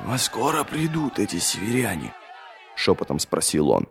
Во скоро придут эти северяне?» Шепотом спросил он.